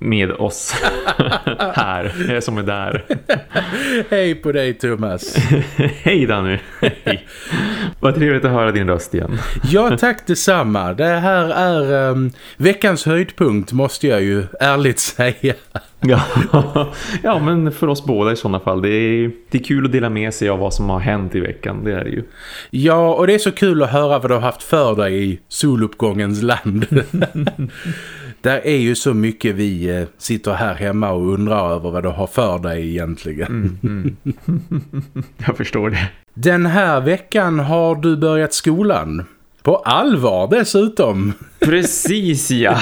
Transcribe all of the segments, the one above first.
med oss här, jag som är där. Hej på dig Thomas. Hej Danny. Hej. Vad trevligt att höra din röst igen. ja, tack detsamma. Det här är um, veckans höjdpunkt måste jag ju ärligt säga. ja, ja, men för oss båda i sådana fall. Det är, det är kul att dela med sig av vad som har hänt i veckan, det är det ju. Ja, och det är så kul att höra vad du har haft för dig i soluppgångens land. Där är ju så mycket vi eh, sitter här hemma och undrar över vad du har för dig egentligen. Mm, mm. Jag förstår det. Den här veckan har du börjat skolan. På allvar dessutom. Precis ja,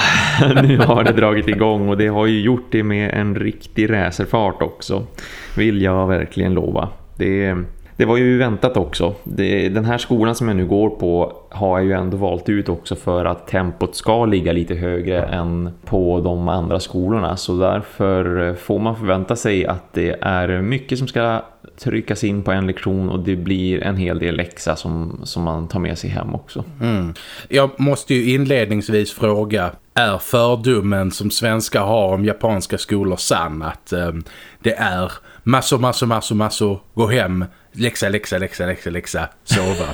nu har det dragit igång och det har ju gjort det med en riktig racerfart också. Vill jag verkligen lova. Det är det var ju väntat också. Det, den här skolan som jag nu går på har jag ju ändå valt ut också för att tempot ska ligga lite högre än på de andra skolorna. Så därför får man förvänta sig att det är mycket som ska tryckas in på en lektion och det blir en hel del läxa som, som man tar med sig hem också. Mm. Jag måste ju inledningsvis fråga, är fördomen som svenskar har om japanska skolor sann att eh, det är massor, massor, massor, massor, gå hem, läxa, läxa, läxa, läxa, läxa, sova.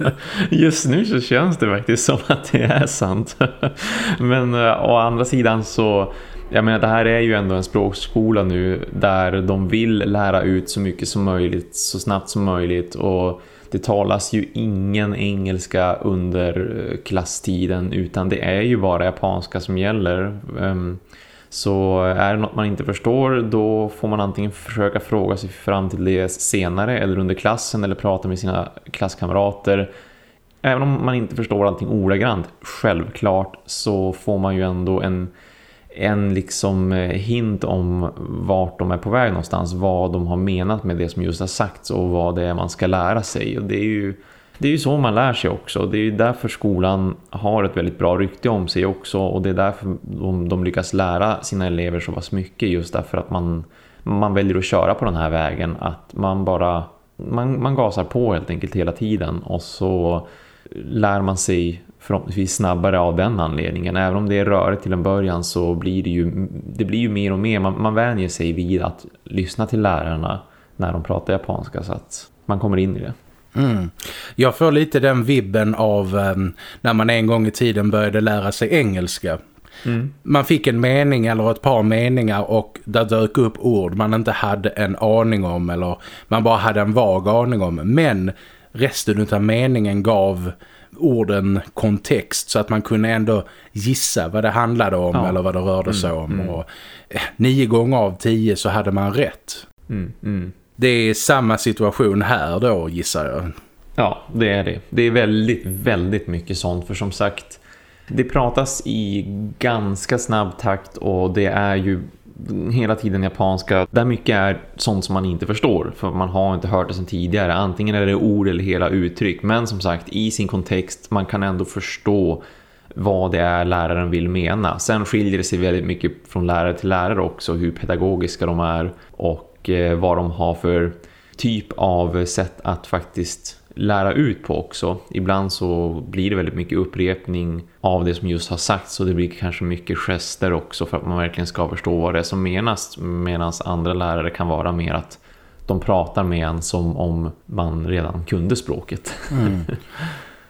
Just nu så känns det faktiskt som att det är sant. Men eh, å andra sidan så, jag menar det här är ju ändå en språkskola nu där de vill lära ut så mycket som möjligt, så snabbt som möjligt och det talas ju ingen engelska under eh, klasstiden utan det är ju bara japanska som gäller. Ehm, så är det något man inte förstår då får man antingen försöka fråga sig fram till det senare eller under klassen eller prata med sina klasskamrater. Även om man inte förstår allting ordagrant, självklart så får man ju ändå en, en liksom eh, hint om vart de är på väg någonstans, vad de har menat med det som just har sagts och vad det är man ska lära sig. Och det är ju det är ju så man lär sig också. Det är ju därför skolan har ett väldigt bra rykte om sig också. Och det är därför de, de lyckas lära sina elever så pass mycket. Just därför att man, man väljer att köra på den här vägen. Att man bara man, man gasar på helt enkelt hela tiden. Och så lär man sig förhoppningsvis snabbare av den anledningen. Även om det är rörigt till en början så blir det ju, det blir ju mer och mer. Man, man vänjer sig vid att lyssna till lärarna när de pratar japanska så att man kommer in i det. Mm. Jag får lite den vibben av um, när man en gång i tiden började lära sig engelska. Mm. Man fick en mening eller ett par meningar och där dök upp ord man inte hade en aning om eller man bara hade en vag aning om. Men resten av meningen gav orden kontext så att man kunde ändå gissa vad det handlade om ja. eller vad det rörde sig mm. om. Mm. Och, eh, nio gånger av tio så hade man rätt. Mm. Det är samma situation här då gissar jag. Ja, det är det. Det är väldigt, väldigt mycket sånt. För som sagt, det pratas i ganska snabb takt och det är ju hela tiden japanska där mycket är sånt som man inte förstår för man har inte hört det sedan tidigare antingen är det ord eller hela uttryck men som sagt i sin kontext man kan ändå förstå vad det är läraren vill mena sen skiljer det sig väldigt mycket från lärare till lärare också hur pedagogiska de är och Eh, vad de har för typ av sätt att faktiskt lära ut på också. Ibland så blir det väldigt mycket upprepning av det som just har sagts och det blir kanske mycket gester också för att man verkligen ska förstå vad det är som menas medan andra lärare kan vara mer att de pratar med en som om man redan kunde språket. Mm.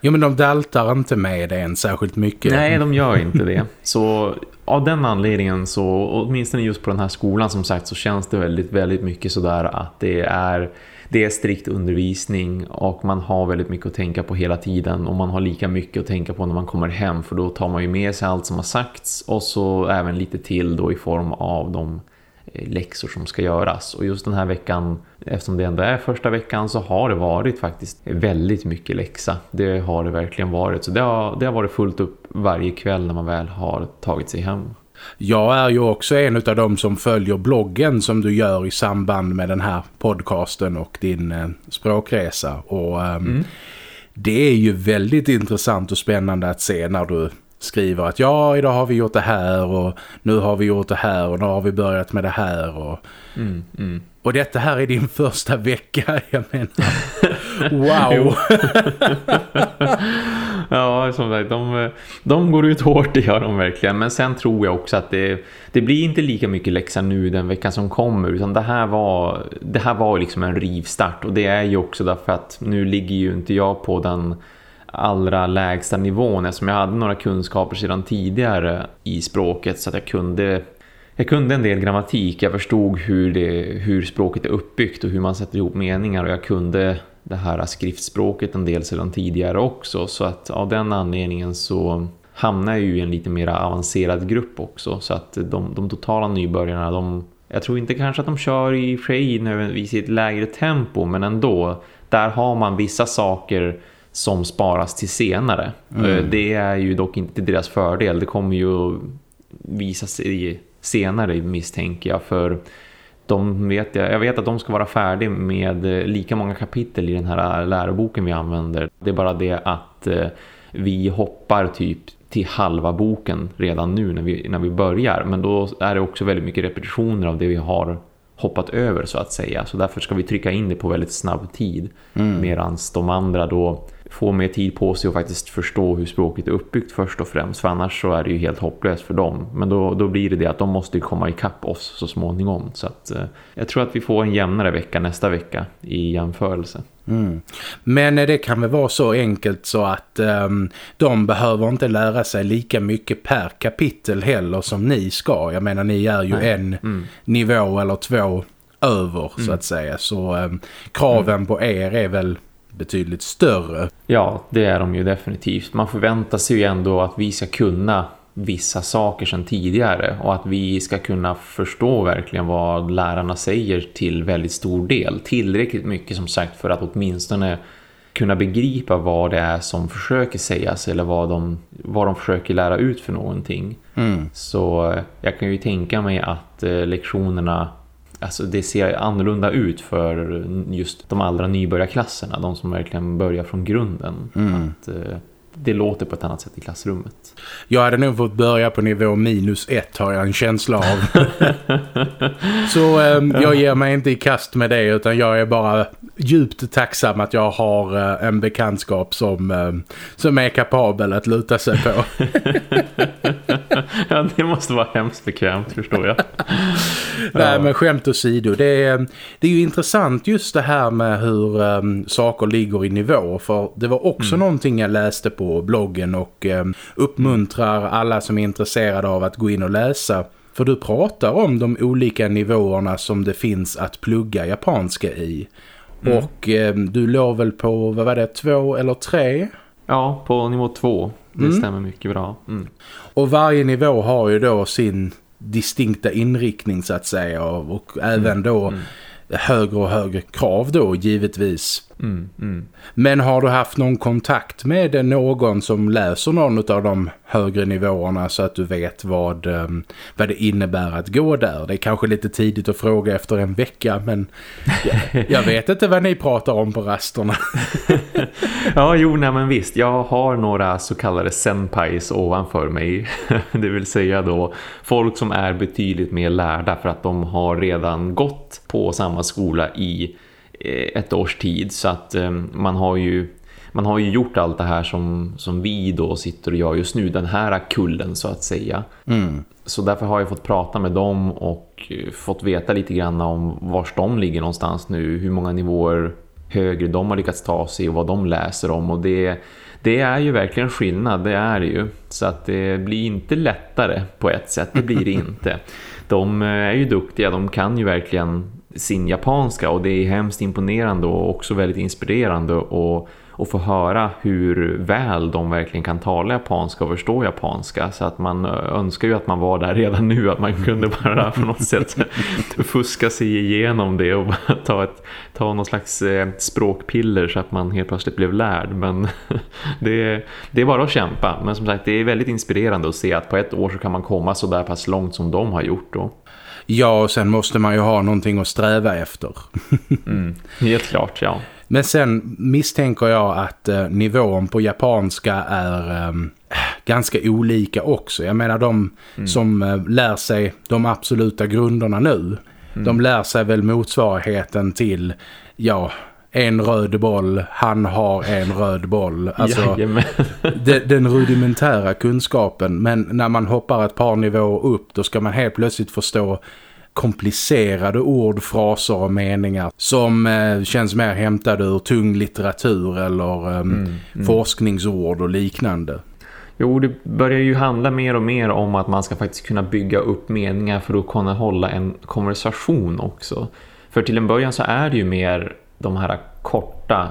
Jo men de daltar inte med det än särskilt mycket. Nej de gör inte det. Så av den anledningen så, åtminstone just på den här skolan som sagt så känns det väldigt, väldigt mycket sådär att det är, det är strikt undervisning och man har väldigt mycket att tänka på hela tiden och man har lika mycket att tänka på när man kommer hem för då tar man ju med sig allt som har sagts och så även lite till då i form av de eh, läxor som ska göras. Och just den här veckan, eftersom det ändå är första veckan så har det varit faktiskt väldigt mycket läxa. Det har det verkligen varit. Så det har, det har varit fullt upp varje kväll när man väl har tagit sig hem. Jag är ju också en av dem som följer bloggen som du gör i samband med den här podcasten och din eh, språkresa. Och eh, mm. det är ju väldigt intressant och spännande att se när du skriver att ja, idag har vi gjort det här och nu har vi gjort det här och nu har vi börjat med det här. Och, mm, mm. Och detta här är din första vecka, jag menar. Wow! ja, som sagt, de, de går ut hårt, det gör de verkligen. Men sen tror jag också att det, det blir inte lika mycket läxa nu den veckan som kommer. Utan det här var, det här var liksom en rivstart. Och det är ju också därför att nu ligger ju inte jag på den allra lägsta nivån eftersom jag hade några kunskaper sedan tidigare i språket så att jag kunde jag kunde en del grammatik, jag förstod hur, det, hur språket är uppbyggt och hur man sätter ihop meningar och jag kunde det här skriftspråket en del sedan tidigare också så att av den anledningen så hamnar jag ju i en lite mer avancerad grupp också så att de, de totala nybörjarna de, jag tror inte kanske att de kör i sig nödvändigtvis i ett lägre tempo men ändå där har man vissa saker som sparas till senare. Mm. Eh, det är ju dock inte deras fördel. Det kommer ju visa sig senare misstänker jag för de vet jag, jag vet att de ska vara färdiga med eh, lika många kapitel i den här läroboken vi använder. Det är bara det att eh, vi hoppar typ till halva boken redan nu när vi, när vi börjar. Men då är det också väldigt mycket repetitioner av det vi har hoppat över så att säga. Så därför ska vi trycka in det på väldigt snabb tid. Mm. Medan de andra då få mer tid på sig och faktiskt förstå hur språket är uppbyggt först och främst. För annars så är det ju helt hopplöst för dem. Men då, då blir det det att de måste komma ikapp oss så småningom. Så att, eh, jag tror att vi får en jämnare vecka nästa vecka i jämförelse. Mm. Men det kan väl vara så enkelt så att um, de behöver inte lära sig lika mycket per kapitel heller som ni ska. Jag menar ni är ju Nej. en mm. nivå eller två över så mm. att säga. Så um, kraven mm. på er är väl betydligt större. Ja, det är de ju definitivt. Man förväntar sig ju ändå att vi ska kunna vissa saker sedan tidigare och att vi ska kunna förstå verkligen vad lärarna säger till väldigt stor del. Tillräckligt mycket som sagt för att åtminstone kunna begripa vad det är som försöker sägas eller vad de, vad de försöker lära ut för någonting. Mm. Så jag kan ju tänka mig att eh, lektionerna alltså det ser annorlunda ut för just de allra nybörjarklasserna. De som verkligen börjar från grunden. Mm. Att, eh, det låter på ett annat sätt i klassrummet. Jag hade nog fått börja på nivå minus ett har jag en känsla av. Så eh, jag ger mig inte i kast med det utan jag är bara djupt tacksam att jag har eh, en bekantskap som, eh, som är kapabel att luta sig på. ja, det måste vara hemskt bekvämt, förstår jag. Nej, men skämt åsido. Det är, det är ju intressant just det här med hur um, saker ligger i nivå. För det var också mm. någonting jag läste på bloggen och um, uppmuntrar alla som är intresserade av att gå in och läsa. För du pratar om de olika nivåerna som det finns att plugga japanska i. Mm. Och um, du låg väl på, vad var det, två eller tre? Ja, på nivå två. Det mm. stämmer mycket bra. Mm. Och varje nivå har ju då sin distinkta inriktning så att säga och, och även mm. då mm. högre och högre krav då givetvis. Mm, mm. Men har du haft någon kontakt med någon som läser någon av de högre nivåerna så att du vet vad, um, vad det innebär att gå där? Det är kanske lite tidigt att fråga efter en vecka men jag, jag vet inte vad ni pratar om på rasterna. ja, jo, nej, men visst. Jag har några så kallade senpais ovanför mig. det vill säga då folk som är betydligt mer lärda för att de har redan gått på samma skola i Eh, ett års tid så att eh, man har ju man har ju gjort allt det här som, som vi då sitter och gör just nu, den här kullen så att säga. Mm. Så därför har jag fått prata med dem och eh, fått veta lite grann om var de ligger någonstans nu, hur många nivåer högre. De har lyckats ta sig och vad de läser om. Och det, det är ju verkligen skillnad, det är det ju. Så att det blir inte lättare på ett sätt, det blir det inte. De är ju duktiga, de kan ju verkligen sin japanska. Och det är hemskt imponerande och också väldigt inspirerande. Och, och få höra hur väl de verkligen kan tala japanska och förstå japanska så att man önskar ju att man var där redan nu att man kunde bara på något sätt fuska sig igenom det och ta, ett, ta någon slags eh, språkpiller så att man helt plötsligt blev lärd men det, det är bara att kämpa men som sagt det är väldigt inspirerande att se att på ett år så kan man komma så där pass långt som de har gjort då. Ja, och sen måste man ju ha någonting att sträva efter. mm, helt klart, ja. Men sen misstänker jag att eh, nivån på japanska är eh, ganska olika också. Jag menar de mm. som eh, lär sig de absoluta grunderna nu. Mm. De lär sig väl motsvarigheten till, ja, en röd boll, han har en röd boll. Alltså de, den rudimentära kunskapen. Men när man hoppar ett par nivåer upp då ska man helt plötsligt förstå komplicerade ord, fraser och meningar som eh, känns mer hämtade ur tung litteratur eller eh, mm, mm. forskningsord och liknande. Jo, det börjar ju handla mer och mer om att man ska faktiskt kunna bygga upp meningar för att kunna hålla en konversation också. För till en början så är det ju mer de här korta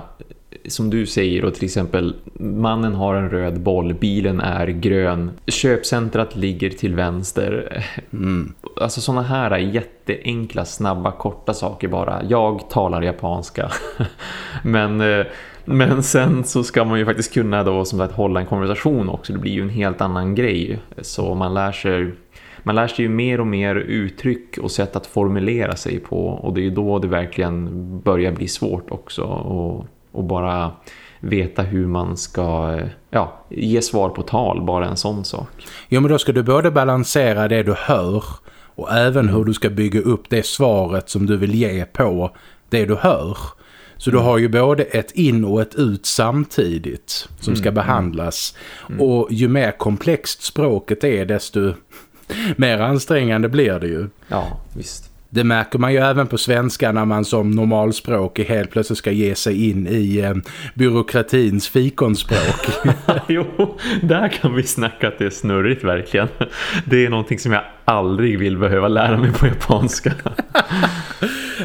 som du säger och till exempel mannen har en röd boll, bilen är grön, köpcentrat ligger till vänster. Mm. Alltså sådana här jätteenkla, snabba, korta saker bara. Jag talar japanska. men, eh, men sen så ska man ju faktiskt kunna då som sagt hålla en konversation också. Det blir ju en helt annan grej. Så man lär sig man lär sig ju mer och mer uttryck och sätt att formulera sig på och det är ju då det verkligen börjar bli svårt också och, och bara veta hur man ska ja, ge svar på tal, bara en sån sak. Jo men då ska du både balansera det du hör och även hur du ska bygga upp det svaret som du vill ge på det du hör. Så du mm. har ju både ett in och ett ut samtidigt som ska mm. behandlas. Mm. Och ju mer komplext språket är desto mer ansträngande blir det ju. Ja, visst. Det märker man ju även på svenska när man som normalspråk helt plötsligt ska ge sig in i eh, byråkratins fikonspråk. jo, där kan vi snacka att det är snurrigt verkligen. Det är någonting som jag aldrig vill behöva lära mig på japanska.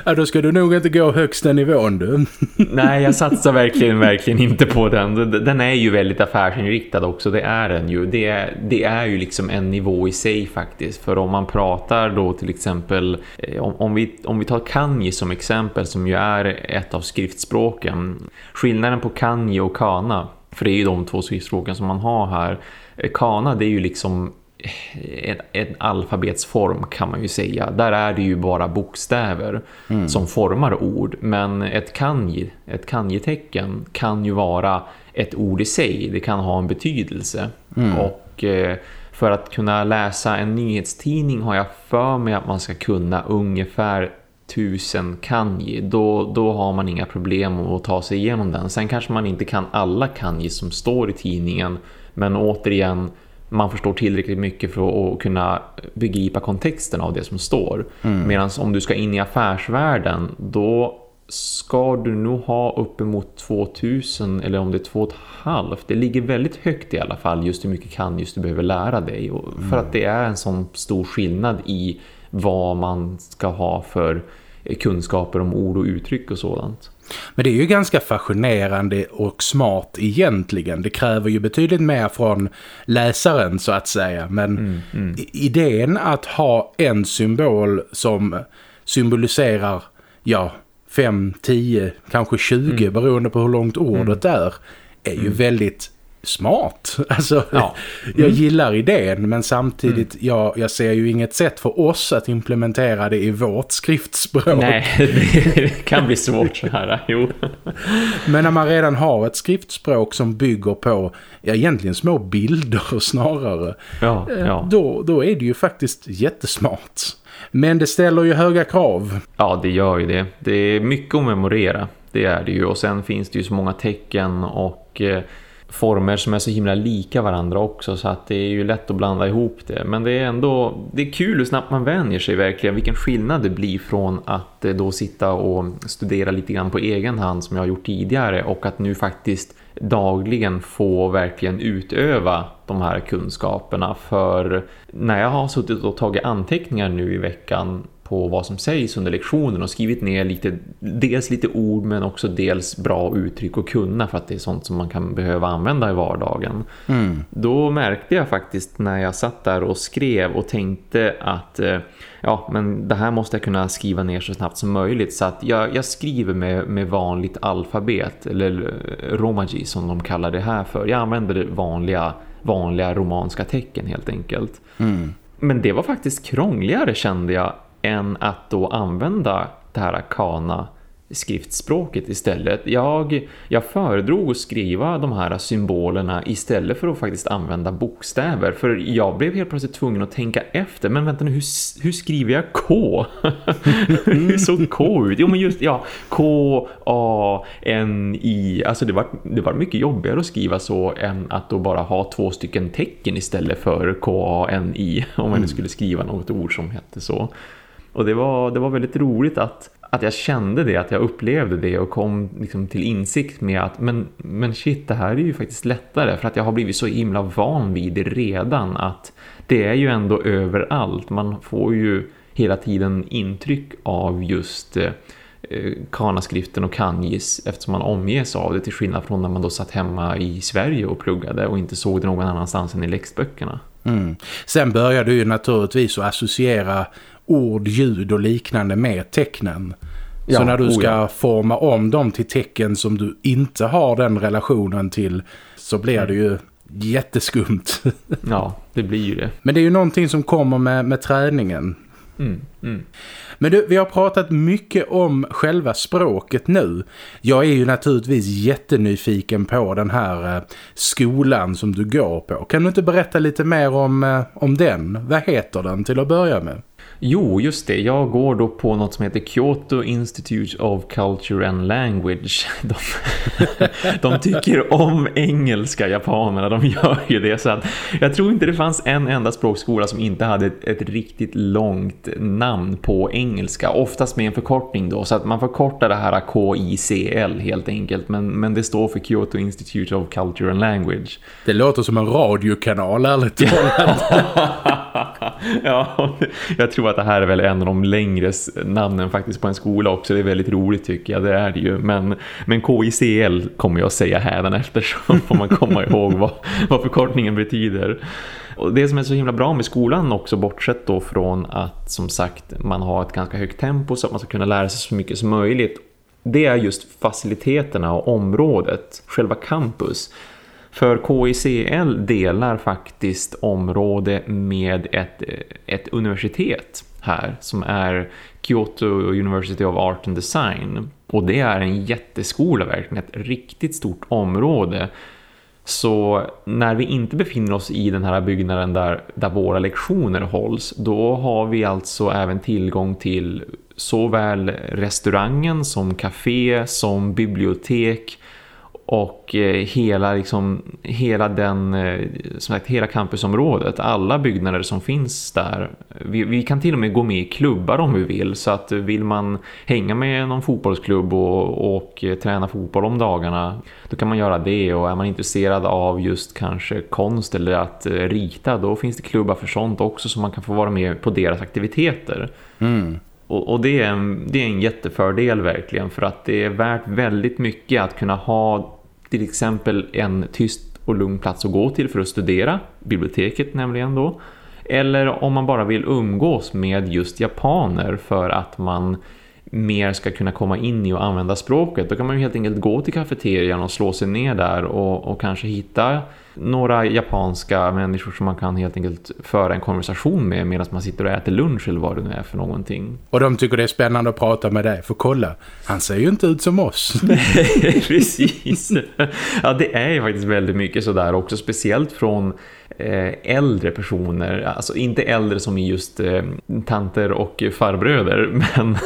ja, då ska du nog inte gå högsta nivån du. Nej, jag satsar verkligen, verkligen inte på den. Den är ju väldigt affärsinriktad också, det är den ju. Det är, det är ju liksom en nivå i sig faktiskt. För om man pratar då till exempel, eh, om, om, vi, om vi tar kanji som exempel som ju är ett av skriftspråken. Skillnaden på kanji och kana, för det är ju de två skriftspråken som man har här. Eh, kana det är ju liksom en, en alfabetsform kan man ju säga. Där är det ju bara bokstäver mm. som formar ord. Men ett kanji, ett kanji-tecken kan ju vara ett ord i sig. Det kan ha en betydelse. Mm. Och eh, för att kunna läsa en nyhetstidning har jag för mig att man ska kunna ungefär tusen kanji. Då, då har man inga problem att ta sig igenom den. Sen kanske man inte kan alla kanji som står i tidningen. Men återigen man förstår tillräckligt mycket för att kunna begripa kontexten av det som står. Mm. Medan om du ska in i affärsvärlden då ska du nog ha uppemot 2000 eller om det är 2,5. Det ligger väldigt högt i alla fall just hur mycket kan just du behöver lära dig. Och för mm. att det är en sån stor skillnad i vad man ska ha för kunskaper om ord och uttryck och sådant. Men det är ju ganska fascinerande och smart egentligen. Det kräver ju betydligt mer från läsaren så att säga. Men mm, mm. idén att ha en symbol som symboliserar ja, 5, 10, kanske 20 mm. beroende på hur långt ordet mm. är är ju mm. väldigt smart. Alltså, ja. mm. jag gillar idén men samtidigt, mm. jag, jag ser ju inget sätt för oss att implementera det i vårt skriftspråk. Nej, det kan bli svårt så här, jo. Men när man redan har ett skriftspråk som bygger på ja, egentligen små bilder snarare, ja, eh, ja. Då, då är det ju faktiskt jättesmart. Men det ställer ju höga krav. Ja, det gör ju det. Det är mycket att memorera, det är det ju. Och sen finns det ju så många tecken och... Eh, former som är så himla lika varandra också så att det är ju lätt att blanda ihop det. Men det är ändå det är kul hur snabbt man vänjer sig verkligen. Vilken skillnad det blir från att eh, då sitta och studera lite grann på egen hand som jag har gjort tidigare och att nu faktiskt dagligen få verkligen utöva de här kunskaperna för när jag har suttit och tagit anteckningar nu i veckan på vad som sägs under lektionen och skrivit ner lite, dels lite ord men också dels bra uttryck och kunna för att det är sånt som man kan behöva använda i vardagen. Mm. Då märkte jag faktiskt när jag satt där och skrev och tänkte att eh, ja, men det här måste jag kunna skriva ner så snabbt som möjligt så att jag, jag skriver med, med vanligt alfabet eller eh, romaji som de kallar det här för. Jag använder vanliga, vanliga romanska tecken helt enkelt. Mm. Men det var faktiskt krångligare kände jag än att då använda det här kana skriftspråket istället. Jag, jag föredrog att skriva de här symbolerna istället för att faktiskt använda bokstäver. För jag blev helt plötsligt tvungen att tänka efter. Men vänta nu, hur, hur skriver jag K? hur såg K ut? Jo men just, ja, K-A-N-I. Alltså det var, det var mycket jobbigare att skriva så än att då bara ha två stycken tecken istället för K-A-N-I. Om man mm. skulle skriva något ord som hette så. Och det var, det var väldigt roligt att att jag kände det, att jag upplevde det och kom liksom till insikt med att men, men shit, det här är ju faktiskt lättare för att jag har blivit så himla van vid det redan att det är ju ändå överallt. Man får ju hela tiden intryck av just eh, eh kanaskriften och kanjis eftersom man omges av det till skillnad från när man då satt hemma i Sverige och pluggade och inte såg det någon annanstans än i läxböckerna. Mm. Sen började du ju naturligtvis att associera ord, ljud och liknande med tecknen. Ja, så när du ska oh ja. forma om dem till tecken som du inte har den relationen till så blir det ju jätteskumt. ja, det blir ju det. Men det är ju någonting som kommer med, med träningen. Mm, mm. Men du, vi har pratat mycket om själva språket nu. Jag är ju naturligtvis jättenyfiken på den här eh, skolan som du går på. Kan du inte berätta lite mer om, eh, om den? Vad heter den till att börja med? Jo, just det. Jag går då på något som heter Kyoto Institute of Culture and Language. De, de tycker om engelska, japanerna. De gör ju det. Så att jag tror inte det fanns en enda språkskola som inte hade ett, ett riktigt långt namn på engelska. Oftast med en förkortning då. Så att man förkortar det här KICL helt enkelt. Men, men det står för Kyoto Institute of Culture and Language. Det låter som en radiokanal, ärligt talat. ja, jag tror att det här är väl en av de längre namnen faktiskt på en skola också. Det är väldigt roligt tycker jag, det är det ju. Men, men KICL kommer jag att säga här efter så får man komma ihåg vad, vad förkortningen betyder. Och det som är så himla bra med skolan också, bortsett då från att som sagt man har ett ganska högt tempo så att man ska kunna lära sig så mycket som möjligt. Det är just faciliteterna och området, själva campus. För KICL delar faktiskt område med ett, ett universitet här som är Kyoto University of Art and Design. Och det är en jätteskola verkligen, ett riktigt stort område. Så när vi inte befinner oss i den här byggnaden där, där våra lektioner hålls, då har vi alltså även tillgång till såväl restaurangen som café som bibliotek och eh, hela, liksom, hela den eh, som sagt, hela campusområdet, alla byggnader som finns där. Vi, vi, kan till och med gå med i klubbar om vi vill så att vill man hänga med någon fotbollsklubb och, och eh, träna fotboll om dagarna då kan man göra det och är man intresserad av just kanske konst eller att rita då finns det klubbar för sånt också så man kan få vara med på deras aktiviteter. Mm. Och, och det, är en, det är en jättefördel verkligen för att det är värt väldigt mycket att kunna ha till exempel en tyst och lugn plats att gå till för att studera, biblioteket nämligen då. Eller om man bara vill umgås med just japaner för att man mer ska kunna komma in i och använda språket. Då kan man ju helt enkelt gå till kafeterian och slå sig ner där och, och kanske hitta några japanska människor som man kan helt enkelt föra en konversation med medan man sitter och äter lunch eller vad det nu är för någonting. Och de tycker det är spännande att prata med dig, för kolla, han ser ju inte ut som oss. Nej, precis. Ja, det är ju faktiskt väldigt mycket sådär också, speciellt från eh, äldre personer, alltså inte äldre som i just eh, tanter och farbröder, men,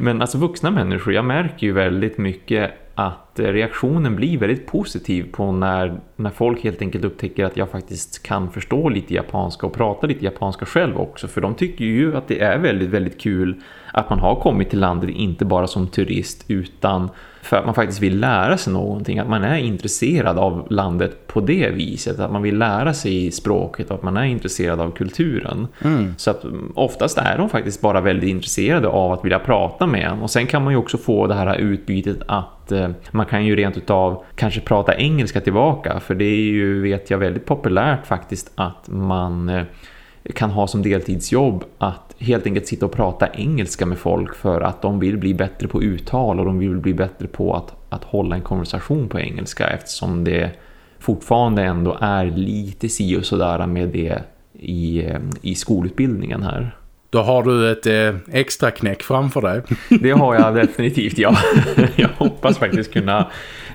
men alltså vuxna människor. Jag märker ju väldigt mycket att reaktionen blir väldigt positiv på när, när folk helt enkelt upptäcker att jag faktiskt kan förstå lite japanska och prata lite japanska själv också. För de tycker ju att det är väldigt, väldigt kul att man har kommit till landet inte bara som turist utan för att man faktiskt vill lära sig någonting. Att man är intresserad av landet på det viset. Att man vill lära sig språket och att man är intresserad av kulturen. Mm. Så att oftast är de faktiskt bara väldigt intresserade av att vilja prata med en. Och sen kan man ju också få det här utbytet att eh, man kan ju rent utav kanske prata engelska tillbaka. För det är ju, vet jag, väldigt populärt faktiskt att man eh, kan ha som deltidsjobb att helt enkelt sitta och prata engelska med folk för att de vill bli bättre på uttal och de vill bli bättre på att, att hålla en konversation på engelska eftersom det fortfarande ändå är lite si och sådär med det i, eh, i skolutbildningen här. Då har du ett eh, extra knäck framför dig. Det har jag definitivt, ja. Jag hoppas faktiskt kunna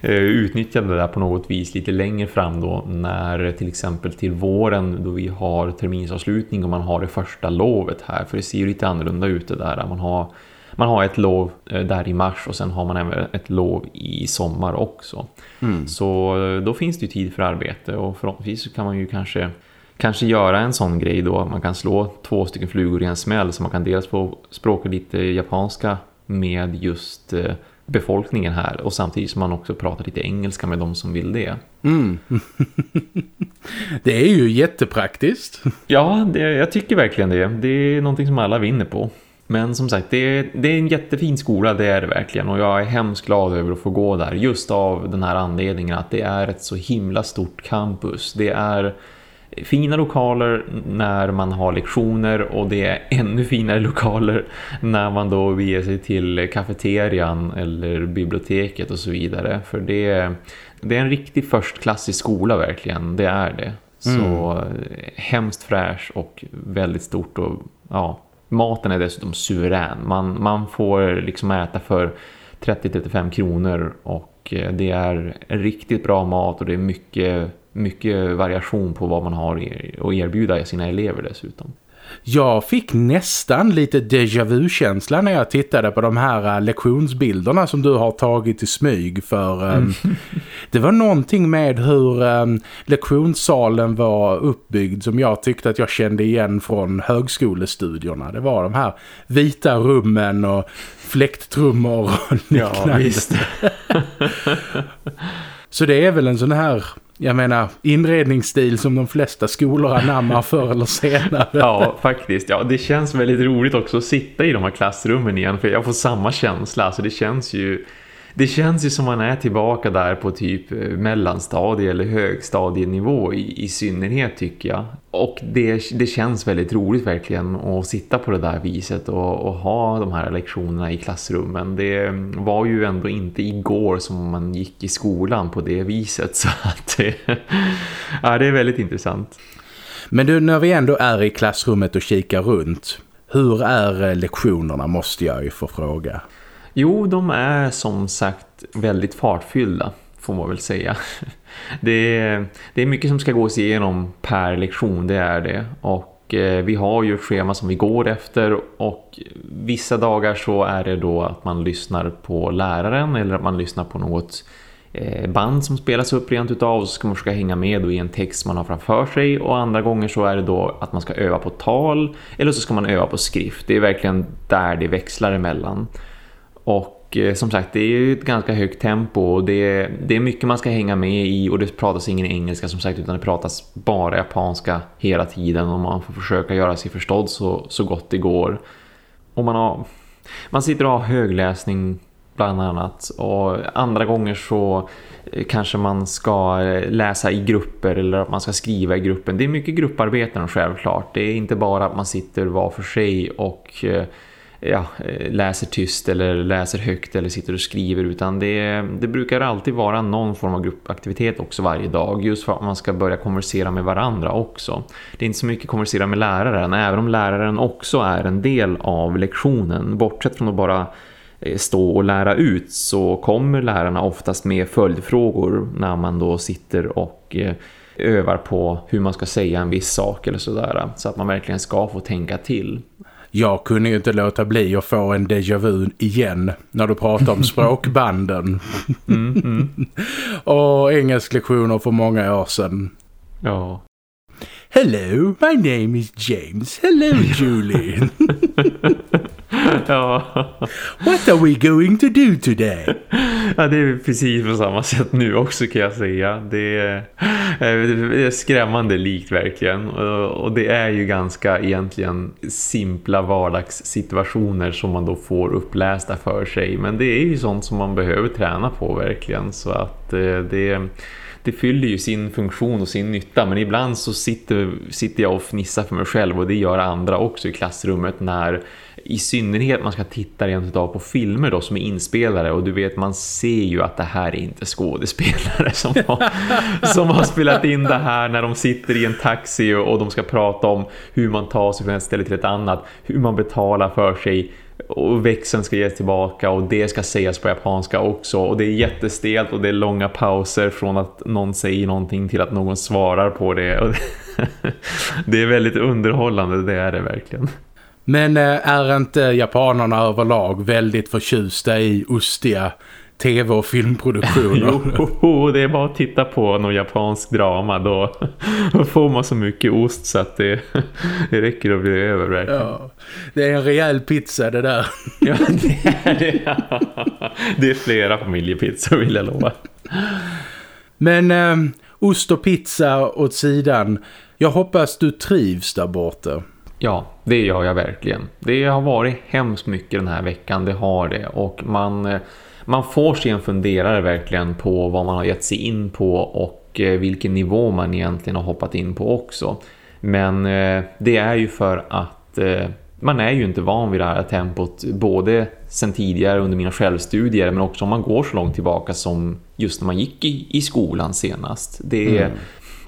eh, utnyttja det där på något vis lite längre fram då när till exempel till våren då vi har terminsavslutning och man har det första lovet här. För det ser ju lite annorlunda ut det där. Man har, man har ett lov eh, där i mars och sen har man även ett lov i sommar också. Mm. Så eh, då finns det ju tid för arbete och förhoppningsvis kan man ju kanske kanske göra en sån grej då man kan slå två stycken flugor i en smäll så man kan dels få språka lite japanska med just eh, befolkningen här och samtidigt som man också pratar lite engelska med de som vill det. Mm. det är ju jättepraktiskt. Ja, det, jag tycker verkligen det. Det är någonting som alla vinner på. Men som sagt, det är, det är en jättefin skola, det är det verkligen. Och jag är hemskt glad över att få gå där. Just av den här anledningen att det är ett så himla stort campus. Det är fina lokaler när man har lektioner och det är ännu finare lokaler när man då beger sig till kafeterian eller biblioteket och så vidare. För det, det är en riktig förstklassig skola verkligen, det är det. Så mm. hemskt fräsch och väldigt stort och ja, maten är dessutom suverän. Man, man får liksom äta för 30-35 kronor och det är riktigt bra mat och det är mycket mycket variation på vad man har att erbjuda sina elever dessutom. Jag fick nästan lite déjà vu-känsla när jag tittade på de här äh, lektionsbilderna som du har tagit i smyg för um, det var någonting med hur um, lektionssalen var uppbyggd som jag tyckte att jag kände igen från högskolestudierna. Det var de här vita rummen och fläkttrummor och liknande. Ja, visst. Så det är väl en sån här jag menar, inredningsstil som de flesta skolor anammar förr eller senare. ja, faktiskt. Ja, det känns väldigt roligt också att sitta i de här klassrummen igen för jag får samma känsla. Alltså det känns ju det känns ju som man är tillbaka där på typ eh, mellanstadie eller högstadienivå i, i synnerhet tycker jag. Och det, det känns väldigt roligt verkligen att sitta på det där viset och, och, ha de här lektionerna i klassrummen. Det mm, var ju ändå inte igår som man gick i skolan på det viset så att det, ja, det är väldigt intressant. Men du, när vi ändå är i klassrummet och kikar runt, hur är eh, lektionerna måste jag ju få fråga. Jo, de är som sagt väldigt fartfyllda får man väl säga. Det är, det är mycket som ska gås igenom per lektion, det är det. Och eh, vi har ju ett schema som vi går efter och vissa dagar så är det då att man lyssnar på läraren eller att man lyssnar på något eh, band som spelas upp rent utav och så ska man försöka hänga med i en text man har framför sig och andra gånger så är det då att man ska öva på tal eller så ska man öva på skrift. Det är verkligen där det växlar emellan. Och eh, som sagt, det är ju ett ganska högt tempo och det är, det är mycket man ska hänga med i och det pratas ingen engelska som sagt utan det pratas bara japanska hela tiden och man får försöka göra sig förstådd så, så gott det går. Och man, har, man sitter och har högläsning bland annat och andra gånger så eh, kanske man ska eh, läsa i grupper eller att man ska skriva i gruppen. Det är mycket grupparbeten självklart. Det är inte bara att man sitter var för sig och ja, eh, läser tyst eller läser högt eller sitter och skriver utan det, det brukar alltid vara någon form av gruppaktivitet också varje dag just för att man ska börja konversera med varandra också. Det är inte så mycket konversera med läraren även om läraren också är en del av lektionen bortsett från att bara eh, stå och lära ut så kommer lärarna oftast med följdfrågor när man då sitter och eh, övar på hur man ska säga en viss sak eller sådär så att man verkligen ska få tänka till. Jag kunde ju inte låta bli att få en déjà vu igen när du pratar om språkbanden. Mm, mm. och engelsklektioner för många år sedan. Ja. Hello, my name is James. Hello, Julie. ja. What are we going to do today? Ja, det är precis på samma sätt nu också kan jag säga. Det är, det är skrämmande likt verkligen. Och det är ju ganska egentligen simpla vardagssituationer som man då får upplästa för sig. Men det är ju sånt som man behöver träna på verkligen. Så att eh, det det fyller ju sin funktion och sin nytta men ibland så sitter, sitter jag och fnissar för mig själv och det gör andra också i klassrummet när i synnerhet man ska titta rent av på filmer då som är inspelare och du vet man ser ju att det här är inte skådespelare som har, som har spelat in det här när de sitter i en taxi och, och de ska prata om hur man tar sig från ett ställe till ett annat, hur man betalar för sig och växeln ska ges tillbaka och det ska sägas på japanska också och det är jättestelt och det är långa pauser från att någon säger någonting till att någon svarar på det det är väldigt underhållande, det är det verkligen. Men eh, är inte japanerna överlag väldigt förtjusta i ostiga tv- och filmproduktioner. jo, det är bara att titta på någon japansk drama då, då får man så mycket ost så att det, det räcker att bli över verkligen. Ja, det är en rejäl pizza det där. ja, det är det. Det är flera familjepizzor vill jag lova. Men eh, ost och pizza åt sidan. Jag hoppas du trivs där borta. Ja, det gör jag verkligen. Det har varit hemskt mycket den här veckan, det har det. Och man eh, man får sig en funderare verkligen på vad man har gett sig in på och eh, vilken nivå man egentligen har hoppat in på också. Men eh, det är ju för att eh, man är ju inte van vid det här tempot både sen tidigare under mina självstudier men också om man går så långt tillbaka som just när man gick i, i skolan senast. Det, mm.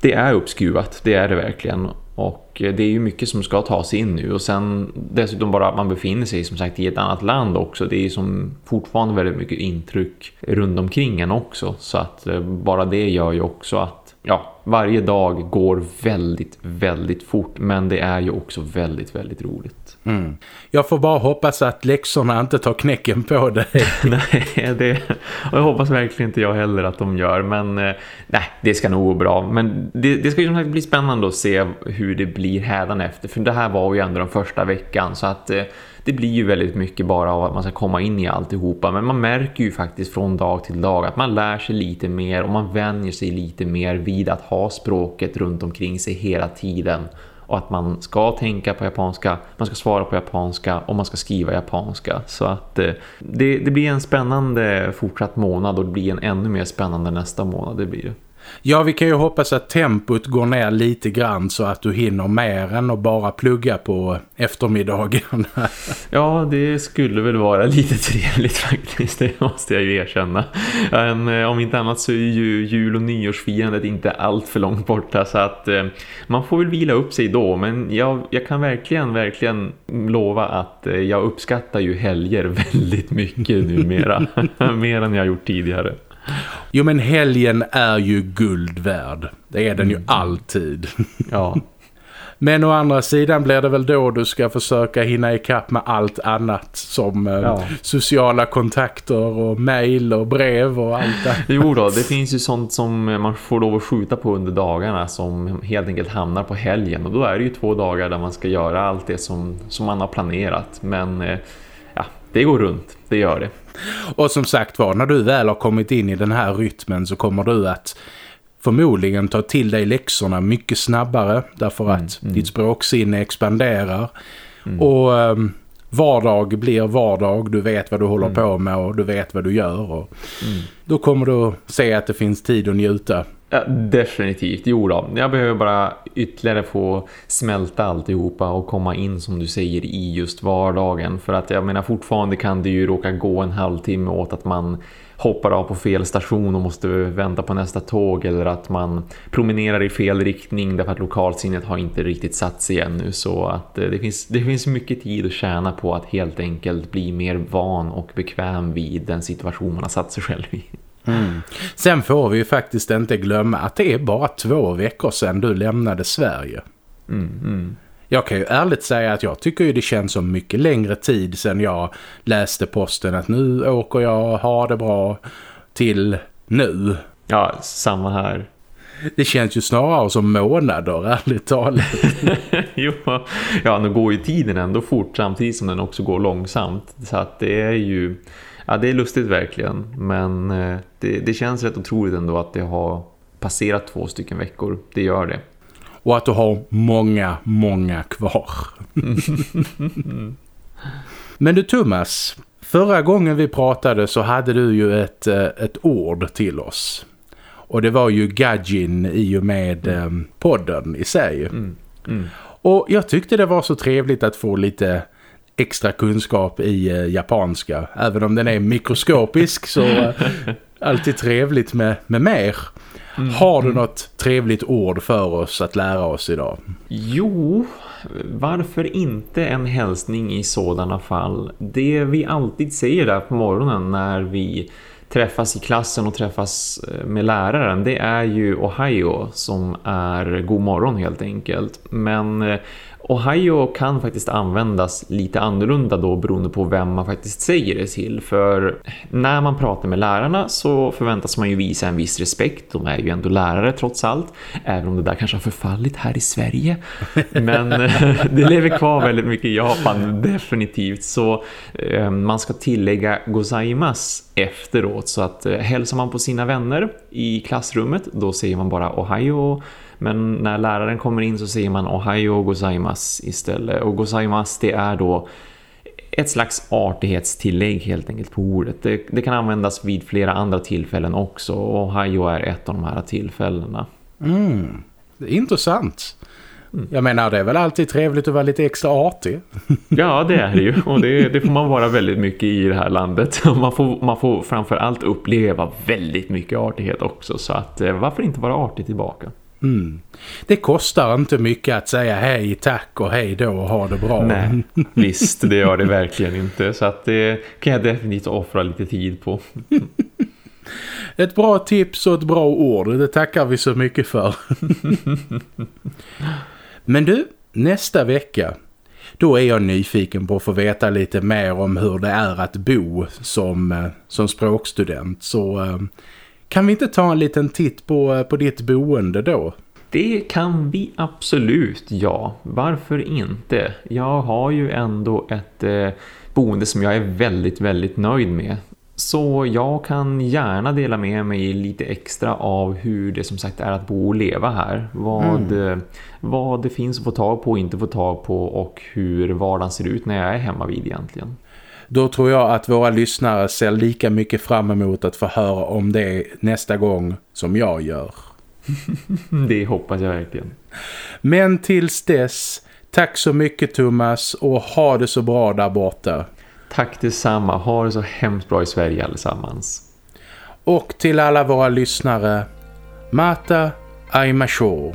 det är uppskruvat, det är det verkligen. Och eh, det är ju mycket som ska tas in nu och sen dessutom bara att man befinner sig som sagt i ett annat land också. Det är ju som fortfarande väldigt mycket intryck runt omkring en också. Så att eh, bara det gör ju också att ja, varje dag går väldigt, väldigt fort. Men det är ju också väldigt, väldigt roligt. Mm. Jag får bara hoppas att läxorna inte tar knäcken på dig. nej, det, och jag hoppas verkligen inte jag heller att de gör. Men eh, nej, det ska nog gå bra. Men det, det ska ju som sagt bli spännande att se hur det blir efter. För det här var ju ändå den första veckan. Så att eh, det blir ju väldigt mycket bara av att man ska komma in i alltihopa. Men man märker ju faktiskt från dag till dag att man lär sig lite mer och man vänjer sig lite mer vid att ha språket runt omkring sig hela tiden. Och att man ska tänka på japanska, man ska svara på japanska och man ska skriva japanska. Så att eh, det, det blir en spännande fortsatt månad och det blir en ännu mer spännande nästa månad, det blir det. Ja, vi kan ju hoppas att tempot går ner lite grann så att du hinner mer än att bara plugga på eftermiddagen. ja, det skulle väl vara lite trevligt faktiskt, det måste jag ju erkänna. Men, eh, om inte annat så är ju jul- och nyårsfirandet inte allt för långt borta så att eh, man får väl vila upp sig då. Men jag, jag kan verkligen, verkligen lova att eh, jag uppskattar ju helger väldigt mycket numera. Mer än jag gjort tidigare. Jo men helgen är ju guld värd. Det är den ju mm. alltid. Ja. Men å andra sidan blir det väl då du ska försöka hinna ikapp med allt annat som eh, ja. sociala kontakter och mejl och brev och allt det. Jo då, det finns ju sånt som man får lov att skjuta på under dagarna som helt enkelt hamnar på helgen. Och då är det ju två dagar där man ska göra allt det som, som man har planerat. Men eh, ja, det går runt, det gör det. Och som sagt var, när du väl har kommit in i den här rytmen så kommer du att förmodligen ta till dig läxorna mycket snabbare därför mm, att mm. ditt språksinne expanderar. Mm. Och um, vardag blir vardag, du vet vad du håller mm. på med och du vet vad du gör. Och mm. Då kommer du se att det finns tid att njuta Ja, definitivt, jo då. Jag behöver bara ytterligare få smälta alltihopa och komma in som du säger i just vardagen. För att jag menar fortfarande kan det ju råka gå en halvtimme åt att man hoppar av på fel station och måste vänta på nästa tåg eller att man promenerar i fel riktning därför att lokalsinnet har inte riktigt satt sig ännu så att eh, det finns, det finns mycket tid att tjäna på att helt enkelt bli mer van och bekväm vid den situation man har satt sig själv i. Mm. Sen får vi ju faktiskt inte glömma att det är bara två veckor sedan du lämnade Sverige. Mm, mm. Jag kan ju ärligt säga att jag tycker ju det känns som mycket längre tid sedan jag läste posten att nu åker jag ha det bra till nu. Ja, samma här. Det känns ju snarare som månader, ärligt talat. jo, ja, nu går ju tiden ändå fort samtidigt som den också går långsamt. Så att det är ju, ja det är lustigt verkligen. Men eh, det, det känns rätt otroligt ändå att det har passerat två stycken veckor. Det gör det. Och att du har många, många kvar. Men du Thomas, förra gången vi pratade så hade du ju ett, eh, ett ord till oss. Och det var ju Gajin i och med mm. podden i sig. Mm. Mm. Och jag tyckte det var så trevligt att få lite extra kunskap i uh, japanska. Även om den är mikroskopisk så uh, alltid trevligt med, med mer. Mm. Har du något trevligt ord för oss att lära oss idag? Jo, varför inte en hälsning i sådana fall? Det vi alltid säger där på morgonen när vi träffas i klassen och träffas eh, med läraren det är ju Ohio som är god morgon helt enkelt. Men eh, Ohio kan faktiskt användas lite annorlunda då beroende på vem man faktiskt säger det till. För när man pratar med lärarna så förväntas man ju visa en viss respekt. De är ju ändå lärare trots allt. Även om det där kanske har förfallit här i Sverige. Men eh, det lever kvar väldigt mycket i Japan, definitivt. Så eh, man ska tillägga gozaimas efteråt. Så att eh, hälsar man på sina vänner i klassrummet då säger man bara Ohio men när läraren kommer in så säger man Ohio gozaimas istället. Och gozaimas det är då ett slags artighetstillägg helt enkelt på ordet. Det, det, kan användas vid flera andra tillfällen också. Ohio är ett av de här tillfällena. Mm, det är intressant. Mm. Jag menar, det är väl alltid trevligt att vara lite extra artig. Ja, det är det ju. Och det, det får man vara väldigt mycket i det här landet. Man får, man får framförallt uppleva väldigt mycket artighet också. Så att eh, varför inte vara artig tillbaka? Mm. Det kostar inte mycket att säga hej, tack och hej då och ha det bra. Nej, visst det gör det verkligen inte. Så att det kan jag definitivt offra lite tid på. Ett bra tips och ett bra ord, det tackar vi så mycket för. Men du, nästa vecka då är jag nyfiken på att få veta lite mer om hur det är att bo som, eh, som språkstudent. Så eh, kan vi inte ta en liten titt på, på ditt boende då? Det kan vi absolut, ja. Varför inte? Jag har ju ändå ett eh, boende som jag är väldigt, väldigt nöjd med. Så jag kan gärna dela med mig lite extra av hur det som sagt är att bo och leva här. Vad, mm. Eh, vad det finns att få tag på och inte få tag på och hur vardagen ser ut när jag är hemma vid egentligen. Då tror jag att våra lyssnare ser lika mycket fram emot att få höra om det nästa gång som jag gör. det hoppas jag verkligen. Men tills dess, tack så mycket Thomas och ha det så bra där borta. Tack detsamma, ha det så hemskt bra i Sverige allesammans. Och till alla våra lyssnare, Mata Aimashou.